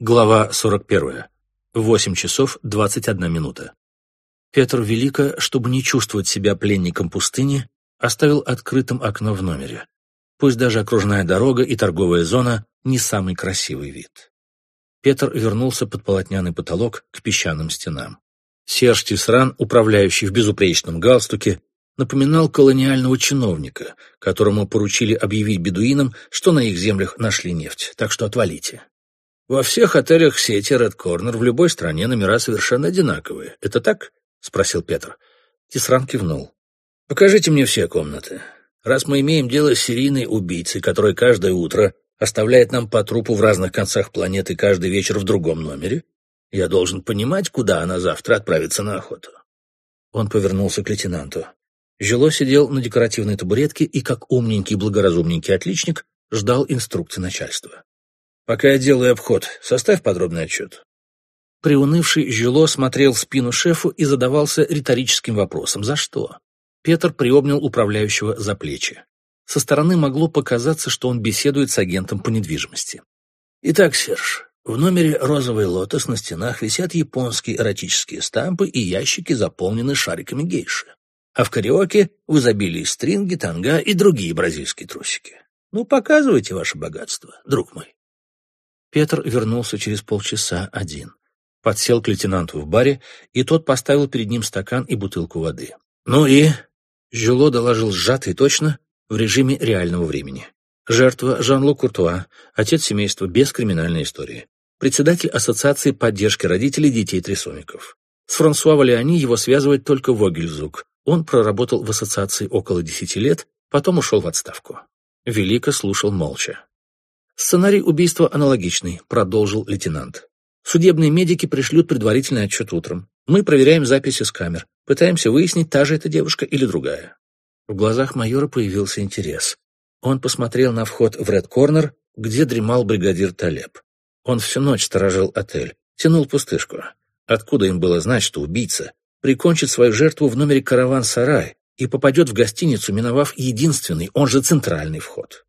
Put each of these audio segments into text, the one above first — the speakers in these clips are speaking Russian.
Глава 41. 8 часов 21 минута. Петр Велико, чтобы не чувствовать себя пленником пустыни, оставил открытым окно в номере. Пусть даже окружная дорога и торговая зона не самый красивый вид. Петр вернулся под полотняный потолок к песчаным стенам. Серж Тисран, управляющий в безупречном галстуке, напоминал колониального чиновника, которому поручили объявить бедуинам, что на их землях нашли нефть, так что отвалите. Во всех отелях сети Red Corner в любой стране номера совершенно одинаковые. Это так? спросил Петр. Тисран кивнул. Покажите мне все комнаты. Раз мы имеем дело с серийной убийцей, которая каждое утро оставляет нам по трупу в разных концах планеты каждый вечер в другом номере, я должен понимать, куда она завтра отправится на охоту. Он повернулся к лейтенанту. Жило сидел на декоративной табуретке и, как умненький благоразумненький отличник, ждал инструкции начальства. Пока я делаю обход, составь подробный отчет. Приунывший Жило смотрел в спину шефу и задавался риторическим вопросом «За что?». Петр приобнял управляющего за плечи. Со стороны могло показаться, что он беседует с агентом по недвижимости. «Итак, Серж, в номере «Розовый лотос» на стенах висят японские эротические стампы и ящики, заполнены шариками гейши. А в караоке в изобилии стринги, танга и другие бразильские трусики. Ну, показывайте ваше богатство, друг мой. Петр вернулся через полчаса один. Подсел к лейтенанту в баре, и тот поставил перед ним стакан и бутылку воды. «Ну и?» Жило доложил сжато и точно, в режиме реального времени. Жертва Жан-Лу Куртуа, отец семейства без криминальной истории. Председатель Ассоциации поддержки родителей детей-трясомиков. С Франсуа Валиани его связывает только Вогельзук. Он проработал в ассоциации около десяти лет, потом ушел в отставку. Велико слушал молча. Сценарий убийства аналогичный, продолжил лейтенант. Судебные медики пришлют предварительный отчет утром. Мы проверяем записи с камер, пытаемся выяснить, та же эта девушка или другая. В глазах майора появился интерес. Он посмотрел на вход в Ред Корнер, где дремал бригадир Талеб. Он всю ночь сторожил отель, тянул пустышку. Откуда им было знать, что убийца прикончит свою жертву в номере «Караван-сарай» и попадет в гостиницу, миновав единственный, он же центральный вход?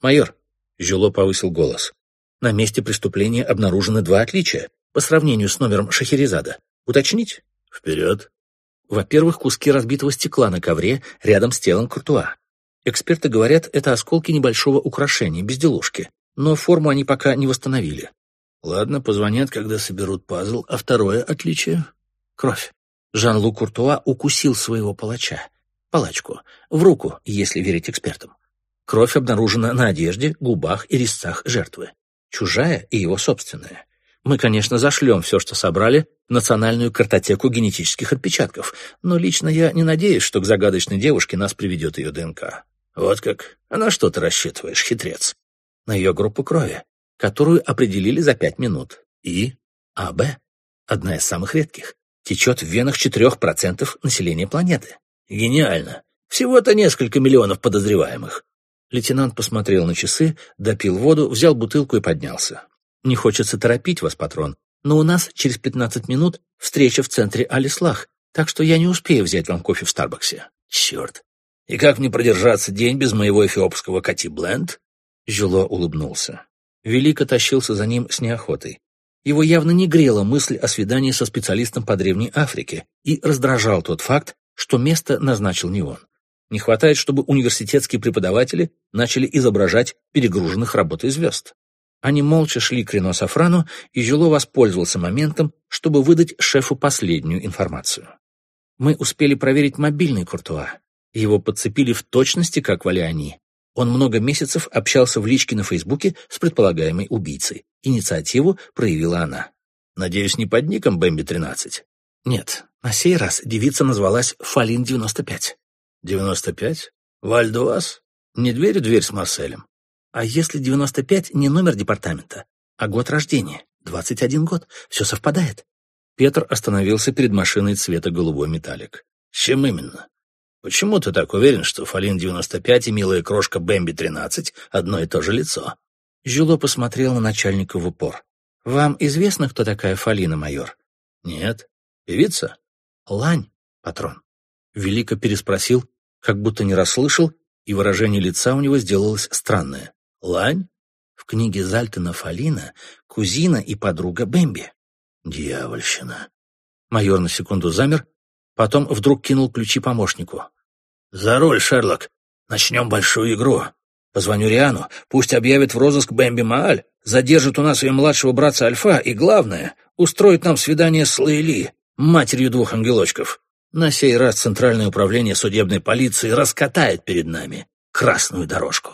«Майор, Жило повысил голос. На месте преступления обнаружены два отличия по сравнению с номером Шахерезада. Уточнить? Вперед. Во-первых, куски разбитого стекла на ковре рядом с телом Куртуа. Эксперты говорят, это осколки небольшого украшения, безделушки, но форму они пока не восстановили. Ладно, позвонят, когда соберут пазл. А второе отличие — кровь. Жан-Лу Куртуа укусил своего палача, палачку, в руку, если верить экспертам. Кровь обнаружена на одежде, губах и резцах жертвы. Чужая и его собственная. Мы, конечно, зашлем все, что собрали, в национальную картотеку генетических отпечатков, но лично я не надеюсь, что к загадочной девушке нас приведет ее ДНК. Вот как. А на что ты рассчитываешь, хитрец? На ее группу крови, которую определили за пять минут. И АБ, одна из самых редких, течет в венах 4% населения планеты. Гениально. Всего-то несколько миллионов подозреваемых. Лейтенант посмотрел на часы, допил воду, взял бутылку и поднялся. «Не хочется торопить вас, патрон, но у нас через пятнадцать минут встреча в центре Алислах, так что я не успею взять вам кофе в Старбаксе». «Черт! И как мне продержаться день без моего эфиопского Кати-бленд?» Жило улыбнулся. Велико тащился за ним с неохотой. Его явно не грела мысль о свидании со специалистом по Древней Африке и раздражал тот факт, что место назначил не он. Не хватает, чтобы университетские преподаватели начали изображать перегруженных работой звезд. Они молча шли к Рено Сафрану, и Жило воспользовался моментом, чтобы выдать шефу последнюю информацию. Мы успели проверить мобильный Куртуа. Его подцепили в точности, как Валиани. Он много месяцев общался в личке на Фейсбуке с предполагаемой убийцей. Инициативу проявила она. Надеюсь, не под ником Бэмби-13? Нет, на сей раз девица назвалась Фалин-95. «Девяносто пять? Вальдуас? Не дверь дверь с Марселем?» «А если девяносто пять не номер департамента, а год рождения? Двадцать один год. Все совпадает». Петр остановился перед машиной цвета голубой металлик. «С чем именно? Почему ты так уверен, что Фалин-95 и милая крошка Бэмби-13 одно и то же лицо?» Жюло посмотрел на начальника в упор. «Вам известно, кто такая Фалина, майор?» «Нет. Певица?» «Лань, патрон». Велико переспросил, как будто не расслышал, и выражение лица у него сделалось странное. «Лань? В книге Зальтона Фалина кузина и подруга Бэмби. Дьявольщина. Майор на секунду замер, потом вдруг кинул ключи помощнику. «За руль, Шерлок! Начнем большую игру. Позвоню Риану, пусть объявит в розыск Бэмби Мааль, задержит у нас ее младшего братца Альфа и, главное, устроит нам свидание с Лейли, матерью двух ангелочков. На сей раз Центральное управление судебной полиции раскатает перед нами красную дорожку.